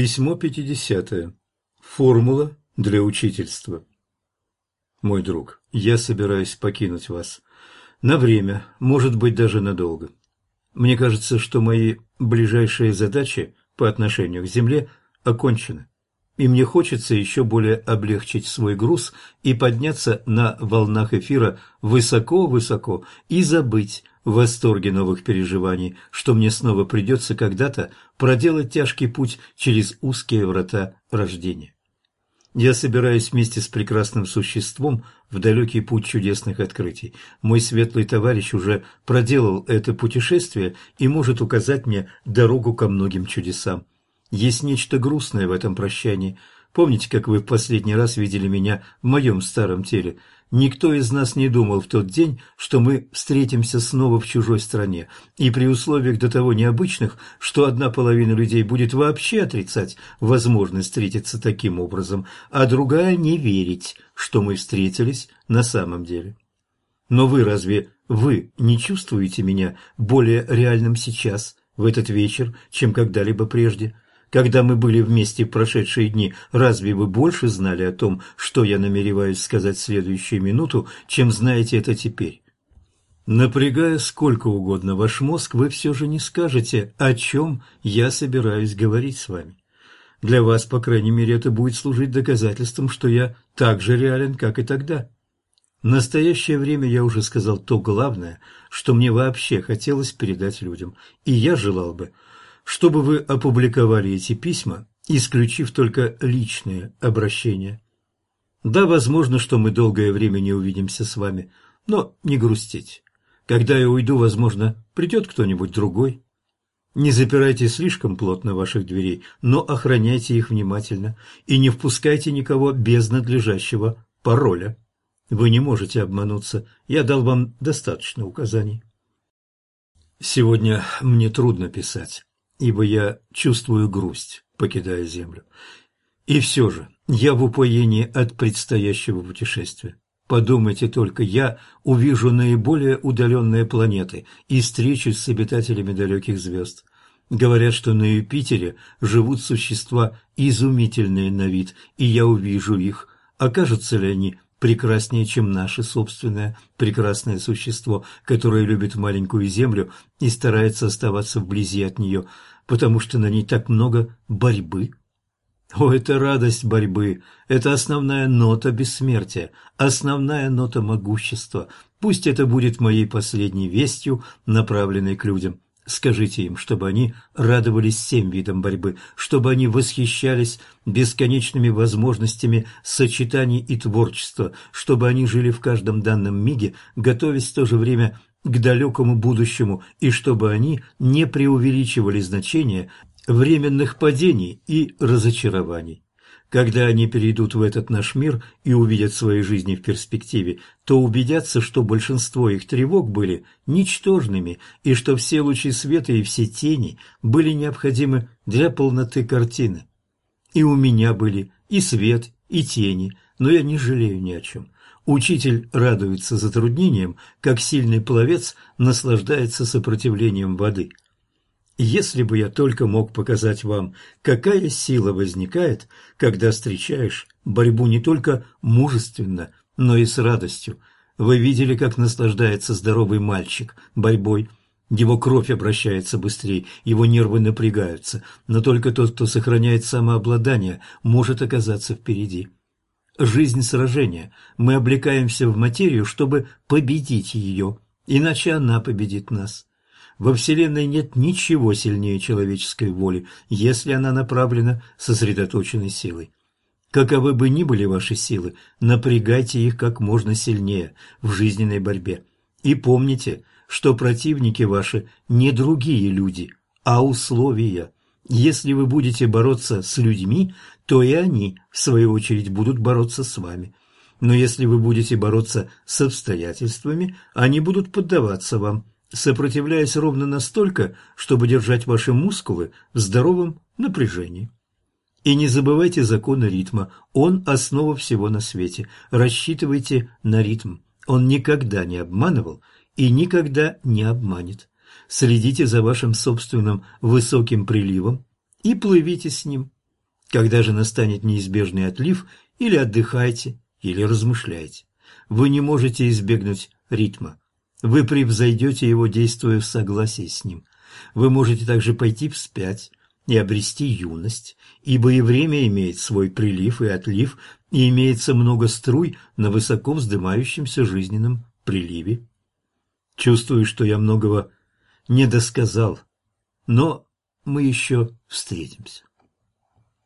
Письмо 50. Формула для учительства. Мой друг, я собираюсь покинуть вас. На время, может быть, даже надолго. Мне кажется, что мои ближайшие задачи по отношению к Земле окончены. И мне хочется еще более облегчить свой груз и подняться на волнах эфира высоко-высоко и забыть в восторге новых переживаний, что мне снова придется когда-то проделать тяжкий путь через узкие врата рождения. Я собираюсь вместе с прекрасным существом в далекий путь чудесных открытий. Мой светлый товарищ уже проделал это путешествие и может указать мне дорогу ко многим чудесам. Есть нечто грустное в этом прощании. Помните, как вы в последний раз видели меня в моем старом теле? Никто из нас не думал в тот день, что мы встретимся снова в чужой стране, и при условиях до того необычных, что одна половина людей будет вообще отрицать возможность встретиться таким образом, а другая не верить, что мы встретились на самом деле. Но вы разве вы не чувствуете меня более реальным сейчас, в этот вечер, чем когда-либо прежде? Когда мы были вместе в прошедшие дни, разве вы больше знали о том, что я намереваюсь сказать в следующую минуту, чем знаете это теперь? Напрягая сколько угодно ваш мозг, вы все же не скажете, о чем я собираюсь говорить с вами. Для вас, по крайней мере, это будет служить доказательством, что я так же реален, как и тогда. В настоящее время я уже сказал то главное, что мне вообще хотелось передать людям, и я желал бы, чтобы вы опубликовали эти письма, исключив только личные обращения. Да, возможно, что мы долгое время не увидимся с вами, но не грустите. Когда я уйду, возможно, придет кто-нибудь другой. Не запирайте слишком плотно ваших дверей, но охраняйте их внимательно и не впускайте никого без надлежащего пароля. Вы не можете обмануться, я дал вам достаточно указаний. Сегодня мне трудно писать ибо я чувствую грусть, покидая землю. И все же я в упоении от предстоящего путешествия. Подумайте только, я увижу наиболее удаленные планеты и встречусь с обитателями далеких звезд. Говорят, что на Юпитере живут существа изумительные на вид, и я увижу их. Окажутся ли они прекраснее, чем наше собственное прекрасное существо, которое любит маленькую Землю и старается оставаться вблизи от нее – потому что на ней так много борьбы. О, это радость борьбы, это основная нота бессмертия, основная нота могущества. Пусть это будет моей последней вестью, направленной к людям. Скажите им, чтобы они радовались всем видам борьбы, чтобы они восхищались бесконечными возможностями сочетаний и творчества, чтобы они жили в каждом данном миге, готовясь в то же время к далекому будущему и чтобы они не преувеличивали значение временных падений и разочарований. Когда они перейдут в этот наш мир и увидят свои жизни в перспективе, то убедятся, что большинство их тревог были ничтожными и что все лучи света и все тени были необходимы для полноты картины. И у меня были и свет, и тени, но я не жалею ни о чем. Учитель радуется затруднениям, как сильный пловец наслаждается сопротивлением воды. Если бы я только мог показать вам, какая сила возникает, когда встречаешь борьбу не только мужественно, но и с радостью. Вы видели, как наслаждается здоровый мальчик борьбой. Его кровь обращается быстрее, его нервы напрягаются, но только тот, кто сохраняет самообладание, может оказаться впереди жизнь сражения. Мы облекаемся в материю, чтобы победить ее, иначе она победит нас. Во Вселенной нет ничего сильнее человеческой воли, если она направлена сосредоточенной силой. Каковы бы ни были ваши силы, напрягайте их как можно сильнее в жизненной борьбе. И помните, что противники ваши не другие люди, а условия – если вы будете бороться с людьми, то и они, в свою очередь, будут бороться с вами. Но если вы будете бороться с обстоятельствами, они будут поддаваться вам, сопротивляясь ровно настолько, чтобы держать ваши мускулы в здоровом напряжении. И не забывайте закона ритма, он основа всего на свете. Рассчитывайте на ритм, он никогда не обманывал и никогда не обманет следите за вашим собственным высоким приливом и плывите с ним. Когда же настанет неизбежный отлив, или отдыхайте, или размышляйте. Вы не можете избегнуть ритма. Вы превзойдете его, действуя в согласии с ним. Вы можете также пойти вспять и обрести юность, ибо и время имеет свой прилив и отлив, и имеется много струй на высоко вздымающемся жизненном приливе. Чувствую, что я многого не досказал, но мы еще встретимся.